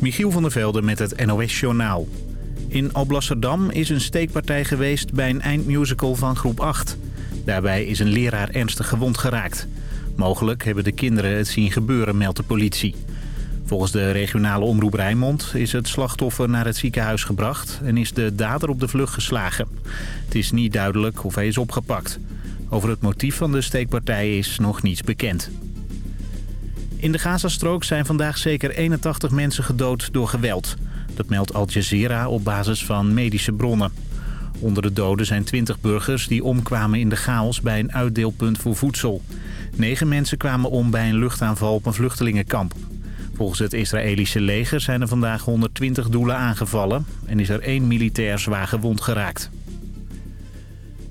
Michiel van der Velde met het NOS-journaal. In Alblasserdam is een steekpartij geweest bij een eindmusical van groep 8. Daarbij is een leraar ernstig gewond geraakt. Mogelijk hebben de kinderen het zien gebeuren, meldt de politie. Volgens de regionale omroep Rijnmond is het slachtoffer naar het ziekenhuis gebracht... en is de dader op de vlucht geslagen. Het is niet duidelijk of hij is opgepakt. Over het motief van de steekpartij is nog niets bekend. In de Gazastrook zijn vandaag zeker 81 mensen gedood door geweld. Dat meldt Al Jazeera op basis van medische bronnen. Onder de doden zijn 20 burgers die omkwamen in de chaos bij een uitdeelpunt voor voedsel. Negen mensen kwamen om bij een luchtaanval op een vluchtelingenkamp. Volgens het Israëlische leger zijn er vandaag 120 doelen aangevallen... en is er één militair zwaar gewond geraakt.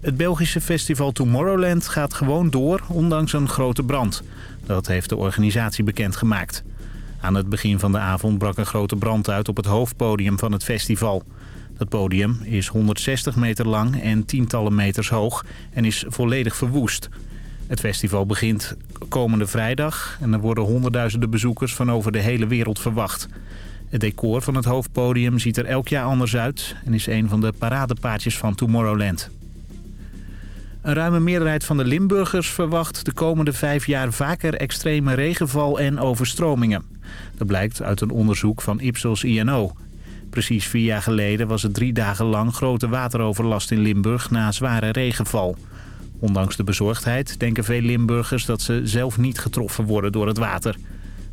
Het Belgische festival Tomorrowland gaat gewoon door, ondanks een grote brand. Dat heeft de organisatie bekendgemaakt. Aan het begin van de avond brak een grote brand uit op het hoofdpodium van het festival. Dat podium is 160 meter lang en tientallen meters hoog en is volledig verwoest. Het festival begint komende vrijdag en er worden honderdduizenden bezoekers van over de hele wereld verwacht. Het decor van het hoofdpodium ziet er elk jaar anders uit en is een van de paradepaadjes van Tomorrowland. Een ruime meerderheid van de Limburgers verwacht de komende vijf jaar vaker extreme regenval en overstromingen. Dat blijkt uit een onderzoek van Ipsos INO. Precies vier jaar geleden was het drie dagen lang grote wateroverlast in Limburg na zware regenval. Ondanks de bezorgdheid denken veel Limburgers dat ze zelf niet getroffen worden door het water.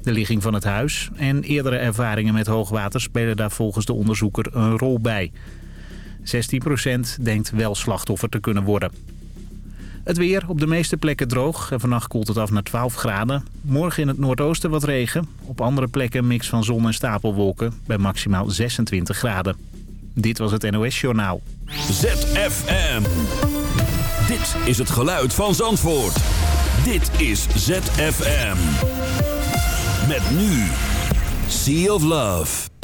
De ligging van het huis en eerdere ervaringen met hoogwater spelen daar volgens de onderzoeker een rol bij. 16% denkt wel slachtoffer te kunnen worden. Het weer op de meeste plekken droog en vannacht koelt het af naar 12 graden. Morgen in het noordoosten wat regen. Op andere plekken een mix van zon en stapelwolken bij maximaal 26 graden. Dit was het NOS Journaal. ZFM. Dit is het geluid van Zandvoort. Dit is ZFM. Met nu. Sea of Love.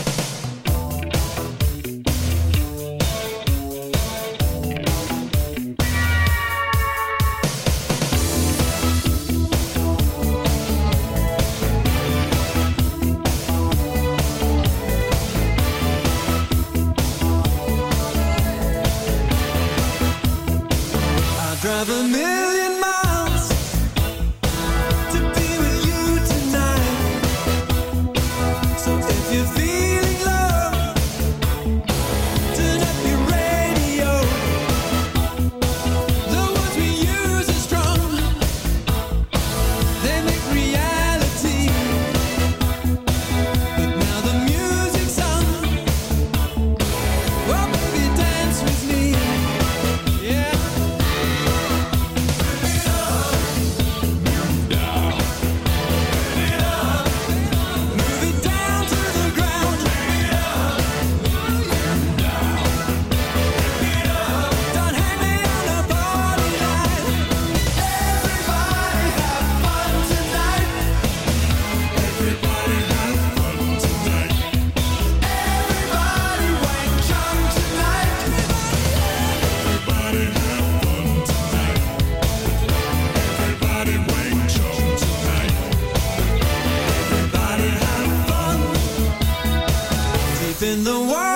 in the world.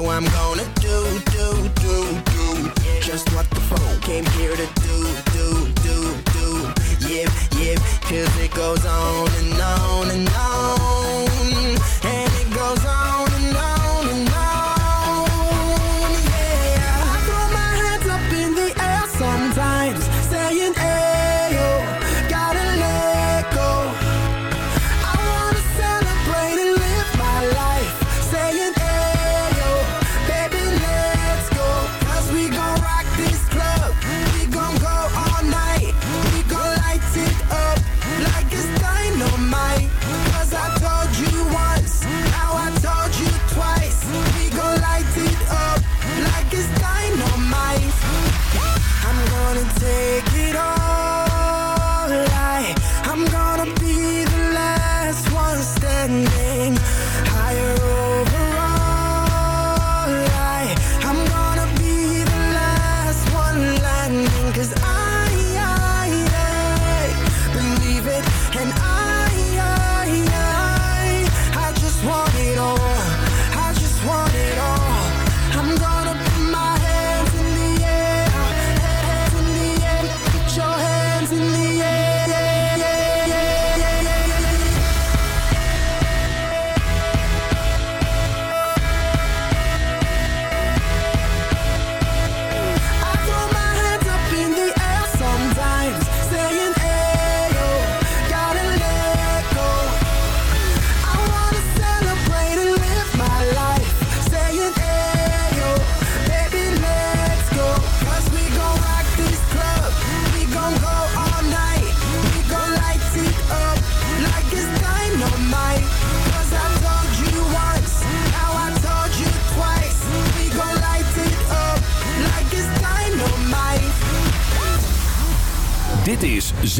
so I'm gonna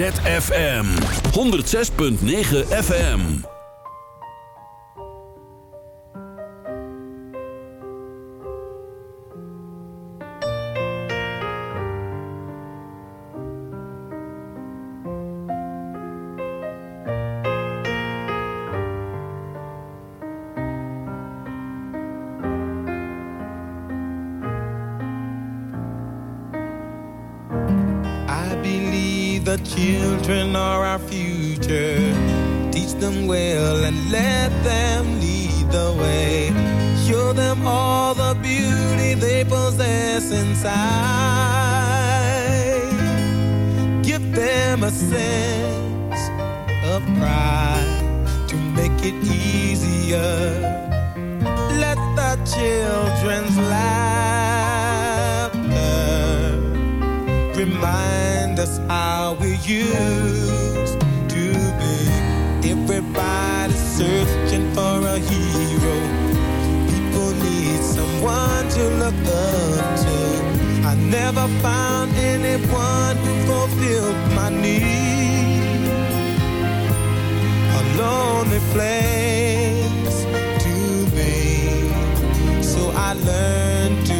ZFM. 106.9 FM found anyone who fulfilled my need. A lonely place to be, so I learned to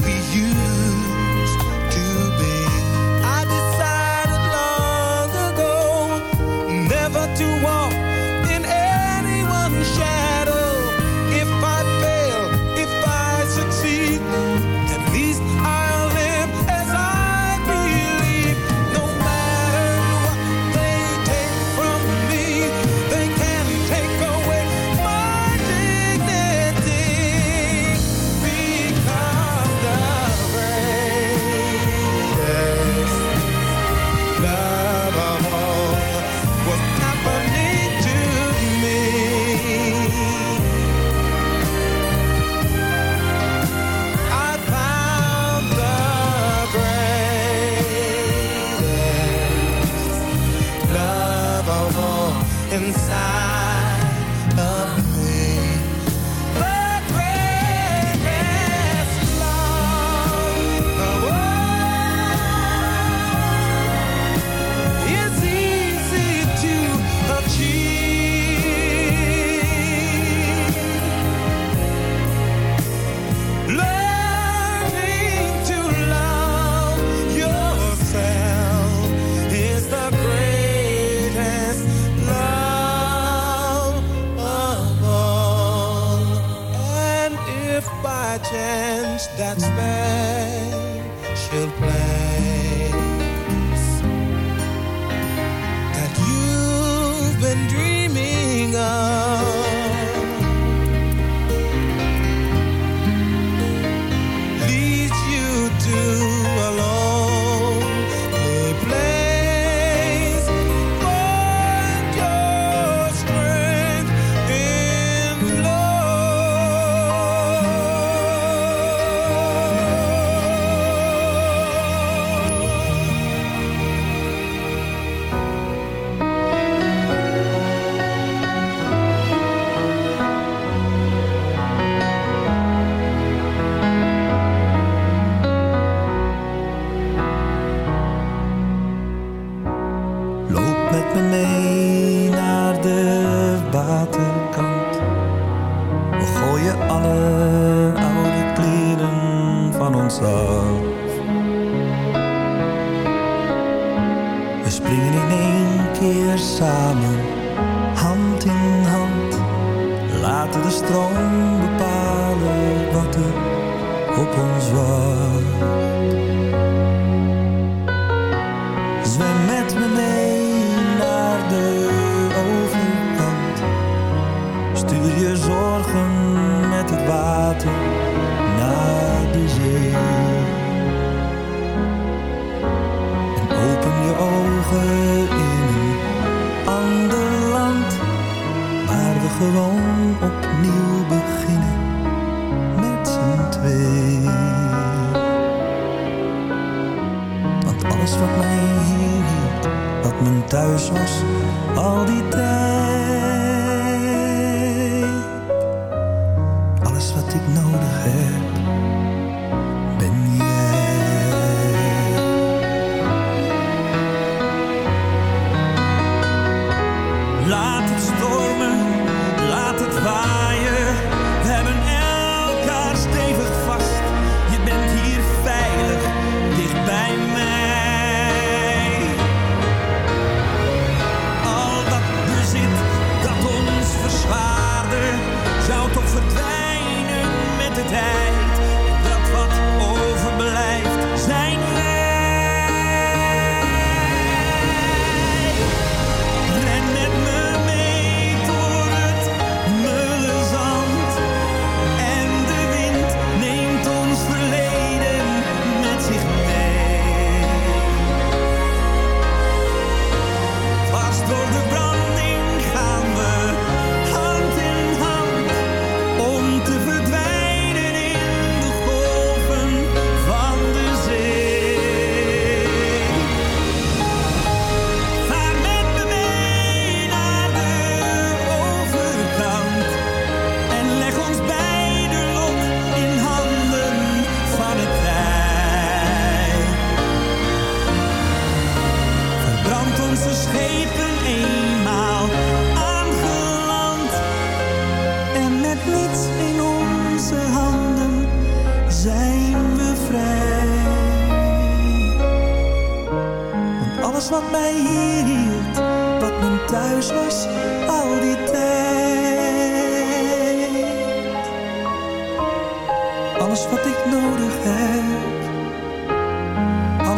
she'll play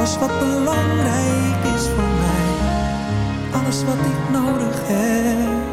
Alles wat belangrijk is voor mij, alles wat ik nodig heb.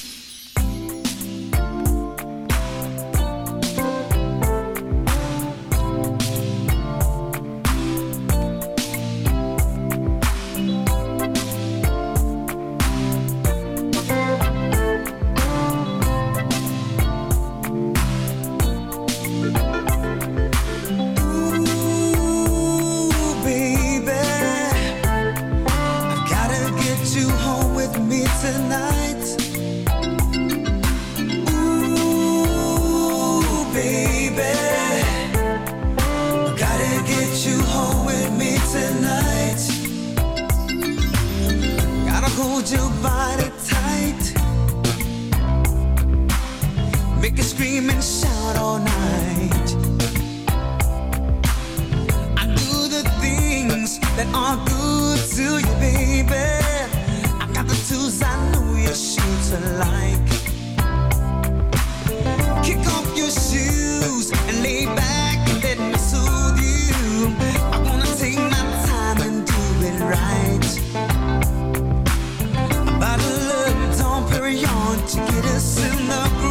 carry on to get us in the groove.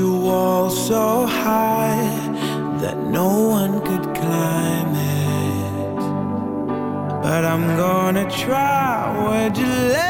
your wall so high that no one could climb it. But I'm gonna try. Where'd you live?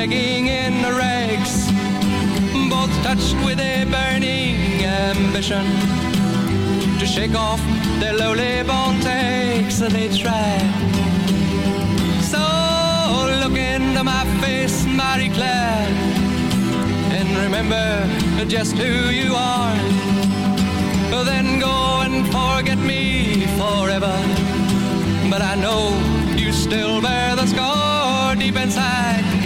begging in the rags, both touched with a burning ambition to shake off their lowly bone takes that they try. So look into my face, Marie-Claire, and remember just who you are. Then go and forget me forever, but I know you still bear the scar deep inside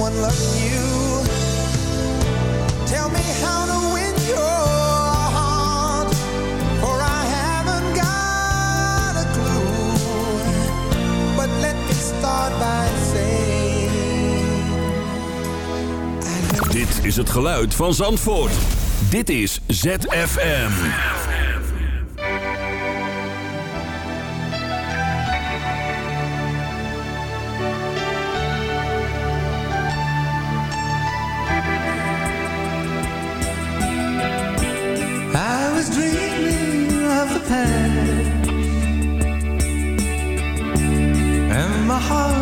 someone love you. Tell me how to win your heart, for I haven't got a clue. But let me start by saying. Dit is het geluid van Zandvoort. Dit is ZFM. heart.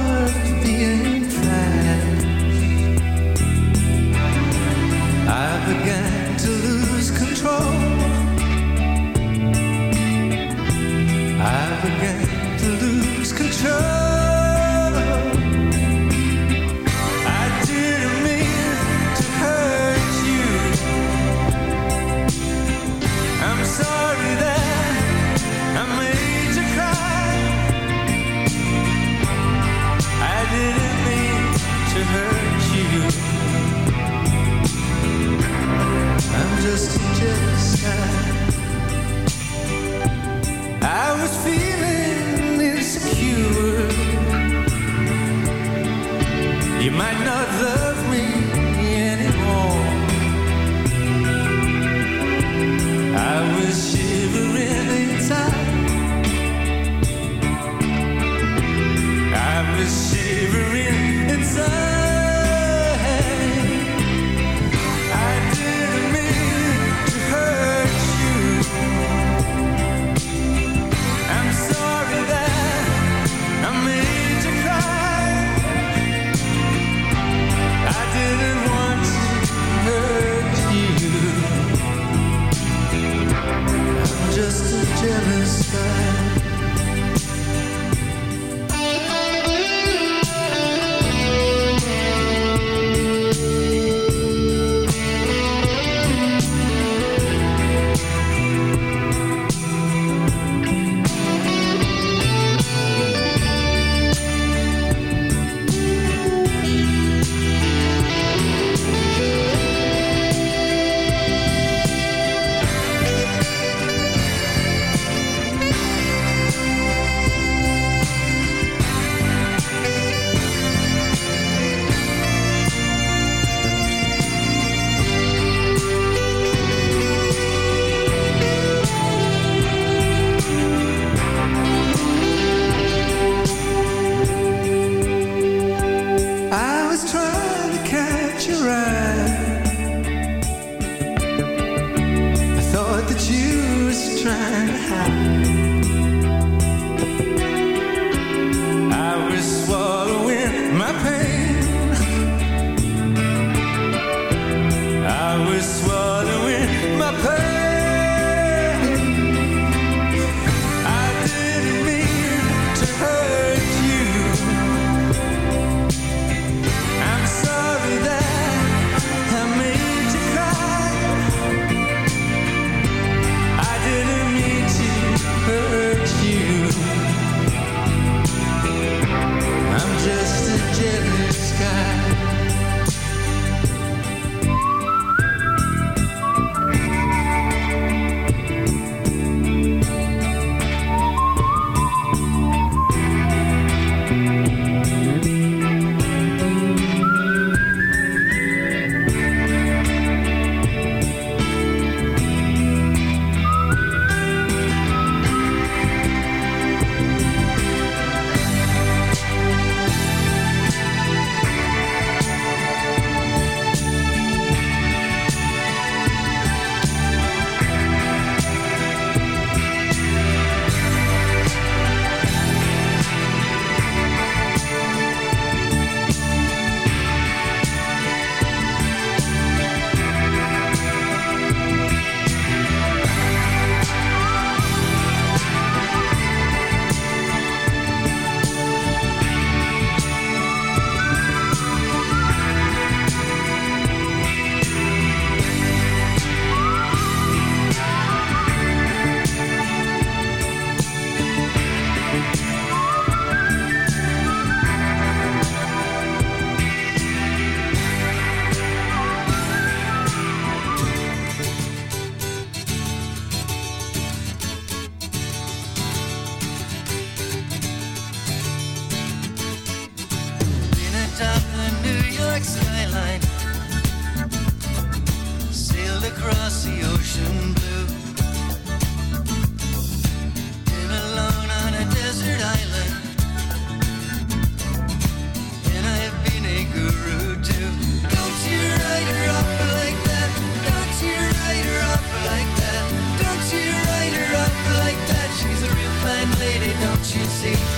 You see?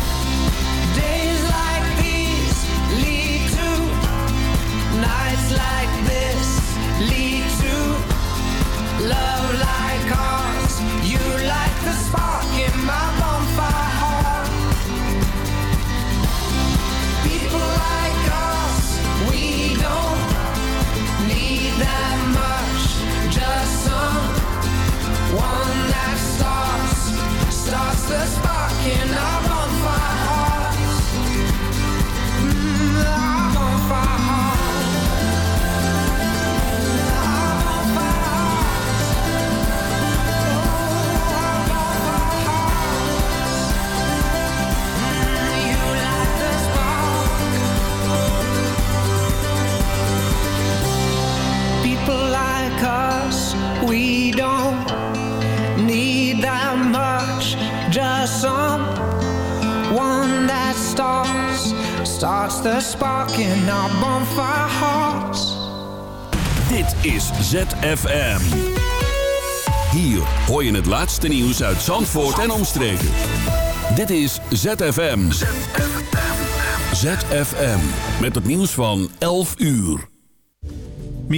The spark in our bonfire hearts. Dit is ZFM. Hier hoor je het laatste nieuws uit Zandvoort en omstreken. Dit is ZFM. ZFM. Met het nieuws van 11 uur.